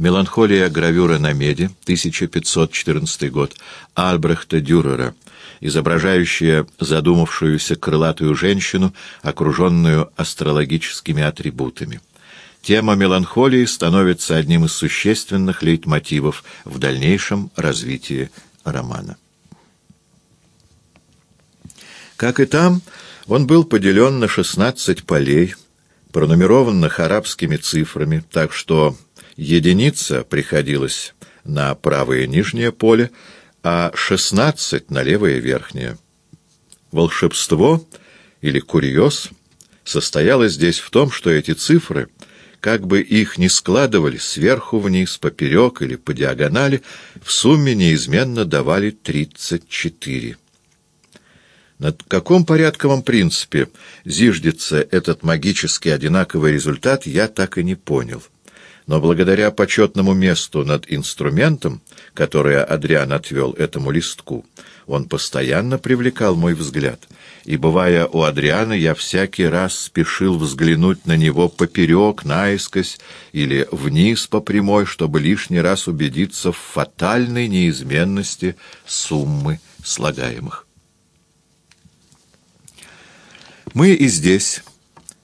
Меланхолия гравюра на меди, 1514 год, Альбрехта Дюрера, изображающая задумавшуюся крылатую женщину, окруженную астрологическими атрибутами. Тема меланхолии становится одним из существенных лейтмотивов в дальнейшем развитии романа. Как и там, он был поделен на 16 полей, пронумерованных арабскими цифрами, так что единица приходилась на правое нижнее поле, а шестнадцать на левое верхнее. Волшебство или курьез состояло здесь в том, что эти цифры, как бы их ни складывали сверху вниз, поперек или по диагонали, в сумме неизменно давали тридцать четыре. На каком порядковом принципе зиждется этот магически одинаковый результат, я так и не понял но благодаря почетному месту над инструментом, которое Адриан отвел этому листку, он постоянно привлекал мой взгляд, и, бывая у Адриана, я всякий раз спешил взглянуть на него поперек, наискось или вниз по прямой, чтобы лишний раз убедиться в фатальной неизменности суммы слагаемых. Мы и здесь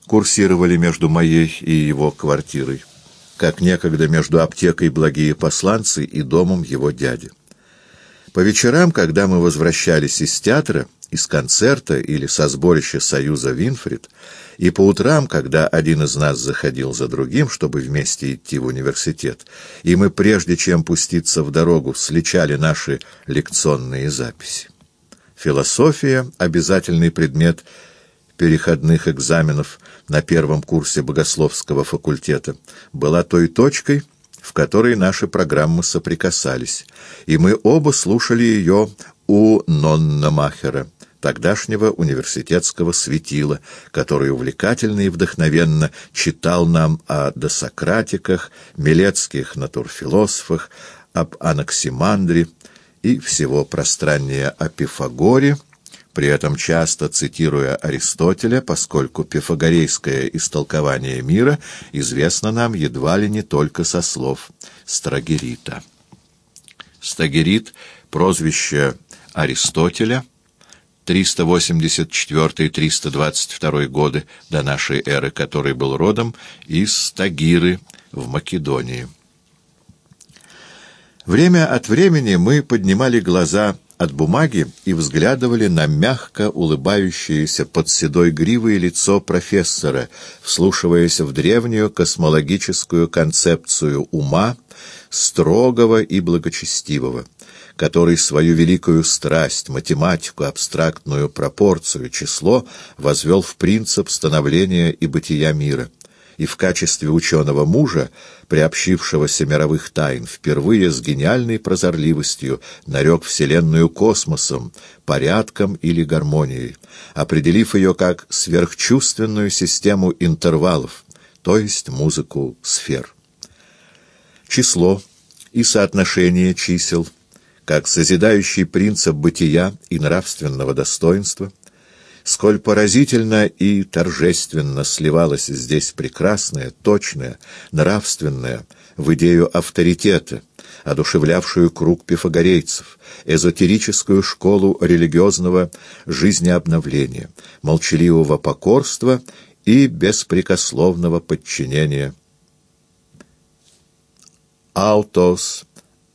курсировали между моей и его квартирой как некогда между аптекой «Благие посланцы» и домом его дяди. По вечерам, когда мы возвращались из театра, из концерта или со сборища Союза Винфрид, и по утрам, когда один из нас заходил за другим, чтобы вместе идти в университет, и мы, прежде чем пуститься в дорогу, сличали наши лекционные записи. Философия — обязательный предмет переходных экзаменов на первом курсе богословского факультета, была той точкой, в которой наши программы соприкасались, и мы оба слушали ее у Ноннамахера, тогдашнего университетского светила, который увлекательно и вдохновенно читал нам о досократиках, милецких натурфилософах, об Анаксимандре и всего пространнее о Пифагоре, при этом часто цитируя Аристотеля, поскольку пифагорейское истолкование мира известно нам едва ли не только со слов Страгерита. Стагерит — прозвище Аристотеля, 384-322 годы до нашей эры, который был родом из Стагиры в Македонии. Время от времени мы поднимали глаза от бумаги и взглядывали на мягко улыбающееся под седой гривой лицо профессора, вслушиваясь в древнюю космологическую концепцию ума, строгого и благочестивого, который свою великую страсть, математику, абстрактную пропорцию, число возвел в принцип становления и бытия мира и в качестве ученого мужа, приобщившегося мировых тайн, впервые с гениальной прозорливостью нарек Вселенную космосом, порядком или гармонией, определив ее как сверхчувственную систему интервалов, то есть музыку сфер. Число и соотношение чисел, как созидающий принцип бытия и нравственного достоинства — сколь поразительно и торжественно сливалось здесь прекрасное, точное, нравственное в идею авторитета, одушевлявшую круг пифагорейцев, эзотерическую школу религиозного жизнеобновления, молчаливого покорства и беспрекословного подчинения. «Аутос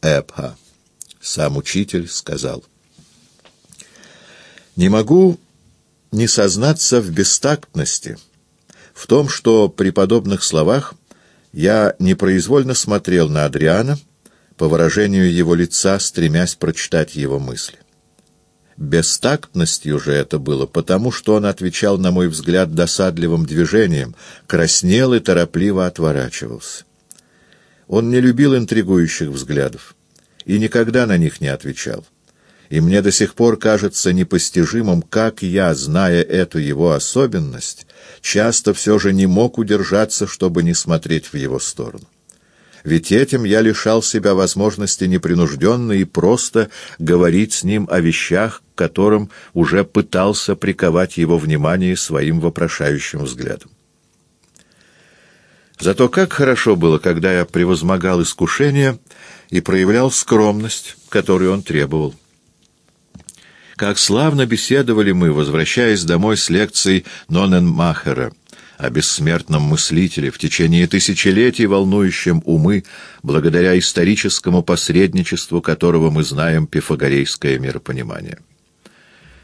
эпха», — сам учитель сказал. «Не могу не сознаться в бестактности, в том, что при подобных словах я непроизвольно смотрел на Адриана, по выражению его лица, стремясь прочитать его мысли. Бестактностью же это было, потому что он отвечал, на мой взгляд, досадливым движением, краснел и торопливо отворачивался. Он не любил интригующих взглядов и никогда на них не отвечал и мне до сих пор кажется непостижимым, как я, зная эту его особенность, часто все же не мог удержаться, чтобы не смотреть в его сторону. Ведь этим я лишал себя возможности непринужденно и просто говорить с ним о вещах, к которым уже пытался приковать его внимание своим вопрошающим взглядом. Зато как хорошо было, когда я превозмогал искушение и проявлял скромность, которую он требовал. Как славно беседовали мы, возвращаясь домой с лекцией Ноненмахера о бессмертном мыслителе, в течение тысячелетий волнующем умы, благодаря историческому посредничеству которого мы знаем пифагорейское миропонимание.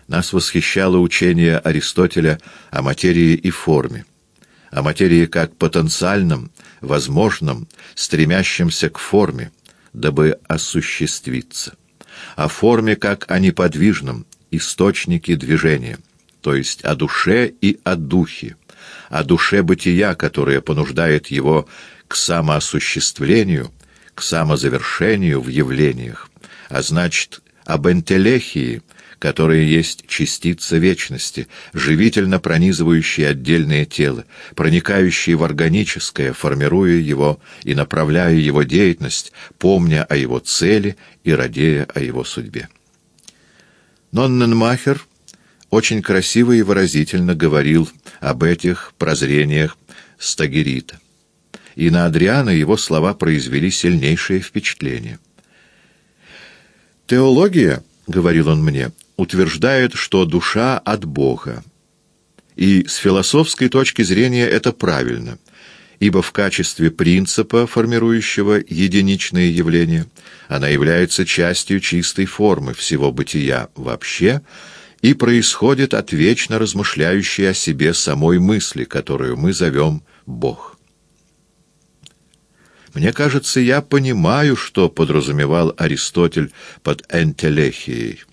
Нас восхищало учение Аристотеля о материи и форме, о материи как потенциальном, возможном, стремящемся к форме, дабы осуществиться, о форме как о неподвижном, источнике движения, то есть о душе и о духе, о душе бытия, которая понуждает его к самоосуществлению, к самозавершению в явлениях, а значит, об энтелехии, которая есть частица вечности, живительно пронизывающая отдельное тело, проникающая в органическое, формируя его и направляя его деятельность, помня о его цели и радея о его судьбе. Нонненмахер очень красиво и выразительно говорил об этих прозрениях Стагерита, и на Адриана его слова произвели сильнейшее впечатление. «Теология, — говорил он мне, — утверждает, что душа от Бога, и с философской точки зрения это правильно — ибо в качестве принципа, формирующего единичные явления, она является частью чистой формы всего бытия вообще и происходит от вечно размышляющей о себе самой мысли, которую мы зовем Бог. Мне кажется, я понимаю, что подразумевал Аристотель под энтелехией.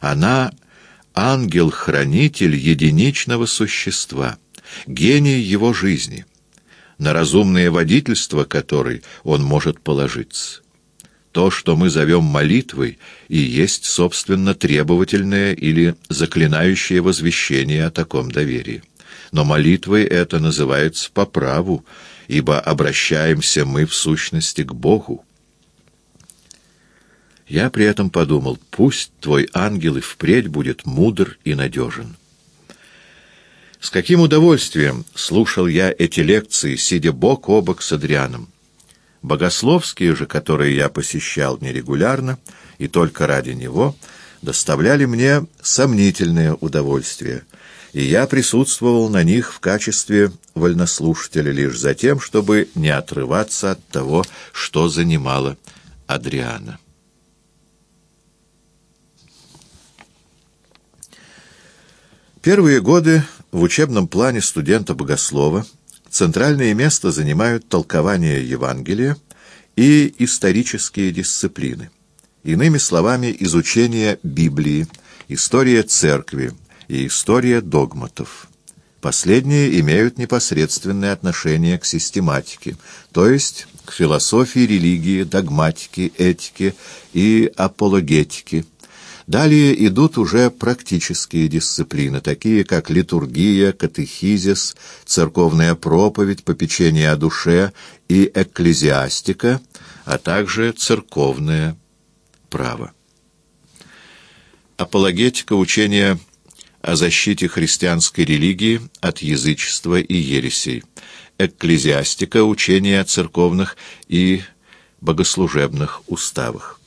Она — ангел-хранитель единичного существа, гений его жизни — на разумное водительство которой он может положиться. То, что мы зовем молитвой, и есть, собственно, требовательное или заклинающее возвещение о таком доверии. Но молитвой это называется по праву, ибо обращаемся мы в сущности к Богу. Я при этом подумал, пусть твой ангел и впредь будет мудр и надежен. С каким удовольствием слушал я эти лекции, сидя бок о бок с Адрианом. Богословские же, которые я посещал нерегулярно и только ради него, доставляли мне сомнительное удовольствие, и я присутствовал на них в качестве вольнослушателя лишь за тем, чтобы не отрываться от того, что занимало Адриана. Первые годы в учебном плане студента-богослова центральное место занимают толкование Евангелия и исторические дисциплины. Иными словами, изучение Библии, история церкви и история догматов. Последние имеют непосредственное отношение к систематике, то есть к философии религии, догматике, этике и апологетике, Далее идут уже практические дисциплины, такие как литургия, катехизис, церковная проповедь, попечение о душе и экклезиастика, а также церковное право. Апологетика учения о защите христианской религии от язычества и ересей. Экклезиастика учения о церковных и богослужебных уставах.